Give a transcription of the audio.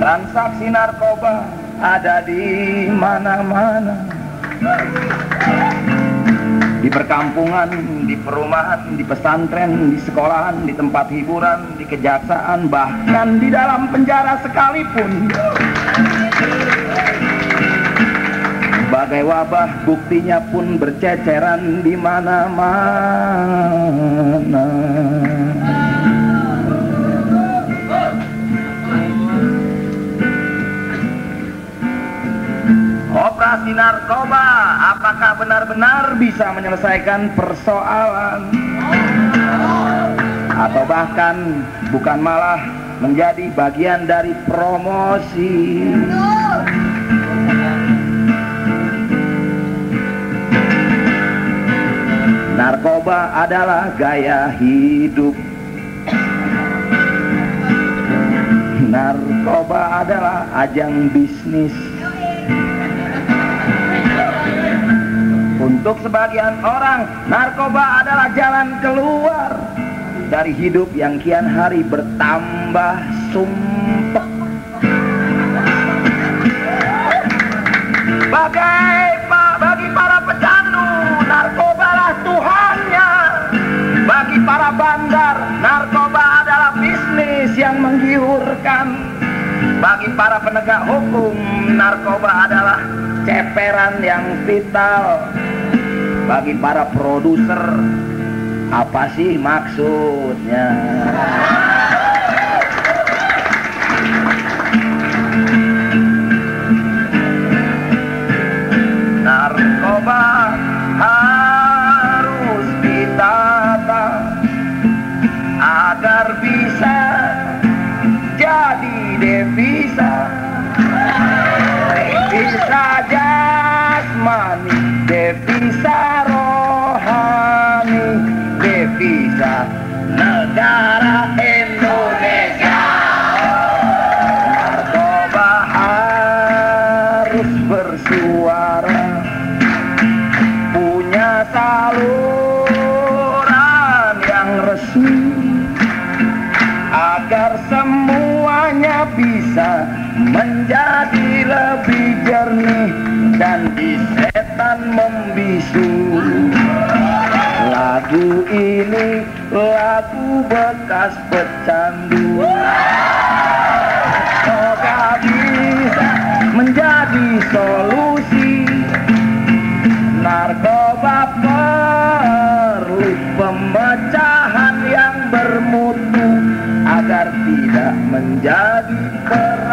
Transaksi narkoba ada di mana-mana. Di perkampungan, di perumahan, di pesantren, di sekolahan, di tempat hiburan, di kejaksaan, bahkan di dalam penjara sekalipun. Bagai wabah buktinya pun berceceran di mana-mana. Narkoba. Apakah benar-benar bisa menyelesaikan persoalan? Atau bahkan bukan malah menjadi bagian dari promosi? Narkoba adalah gaya hidup. Narkoba adalah ajang bisnis Untuk sebagian orang, narkoba adalah jalan keluar dari hidup yang kian hari bertambah sumpek. Bagai bagi para pecandu, narkoba lah Tuhannya. Bagi para bandar, narkoba adalah bisnis yang menggiurkan. Bagi para penegak hukum, narkoba adalah ceperan yang vital bagi para produser. Apa sih maksudnya? Narkoba harus ditata agar bisa jadi devisa. Bisa jasmani devisa devisa negara Indonesia. Narkoba harus bersuara punya saluran yang resmi agar semuanya bisa menjadi lebih lagu ini lagu bekas pecandu. Semoga bisa menjadi solusi. Narkoba perlu pemecahan yang bermutu agar tidak menjadi abadi